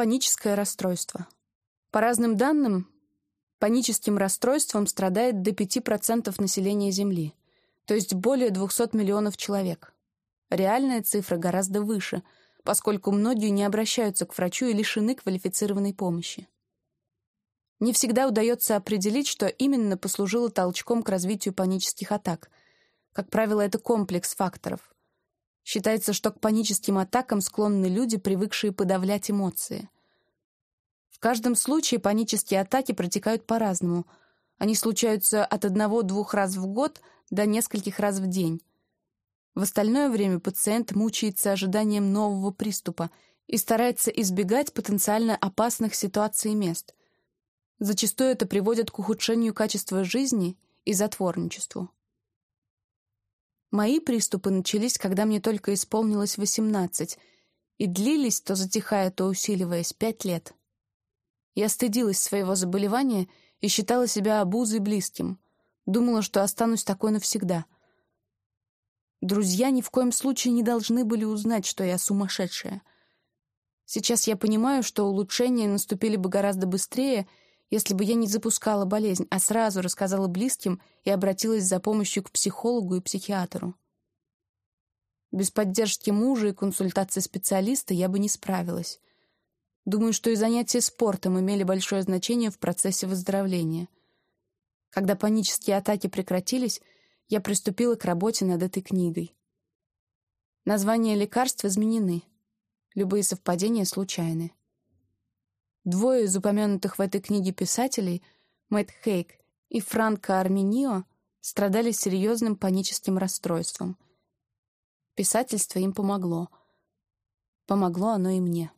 Паническое расстройство. По разным данным, паническим расстройством страдает до 5% населения Земли, то есть более 200 миллионов человек. Реальная цифра гораздо выше, поскольку многие не обращаются к врачу и лишены квалифицированной помощи. Не всегда удается определить, что именно послужило толчком к развитию панических атак. Как правило, это комплекс факторов. Считается, что к паническим атакам склонны люди, привыкшие подавлять эмоции. В каждом случае панические атаки протекают по-разному. Они случаются от одного-двух раз в год до нескольких раз в день. В остальное время пациент мучается ожиданием нового приступа и старается избегать потенциально опасных ситуаций и мест. Зачастую это приводит к ухудшению качества жизни и затворничеству. Мои приступы начались, когда мне только исполнилось 18, и длились, то затихая, то усиливаясь, пять лет. Я стыдилась своего заболевания и считала себя обузой близким. Думала, что останусь такой навсегда. Друзья ни в коем случае не должны были узнать, что я сумасшедшая. Сейчас я понимаю, что улучшения наступили бы гораздо быстрее — если бы я не запускала болезнь, а сразу рассказала близким и обратилась за помощью к психологу и психиатру. Без поддержки мужа и консультации специалиста я бы не справилась. Думаю, что и занятия спортом имели большое значение в процессе выздоровления. Когда панические атаки прекратились, я приступила к работе над этой книгой. Названия лекарств изменены. Любые совпадения случайны. Двое из упомянутых в этой книге писателей, Мэтт Хейк и Франко Арминио, страдали серьезным паническим расстройством. Писательство им помогло. Помогло оно и мне.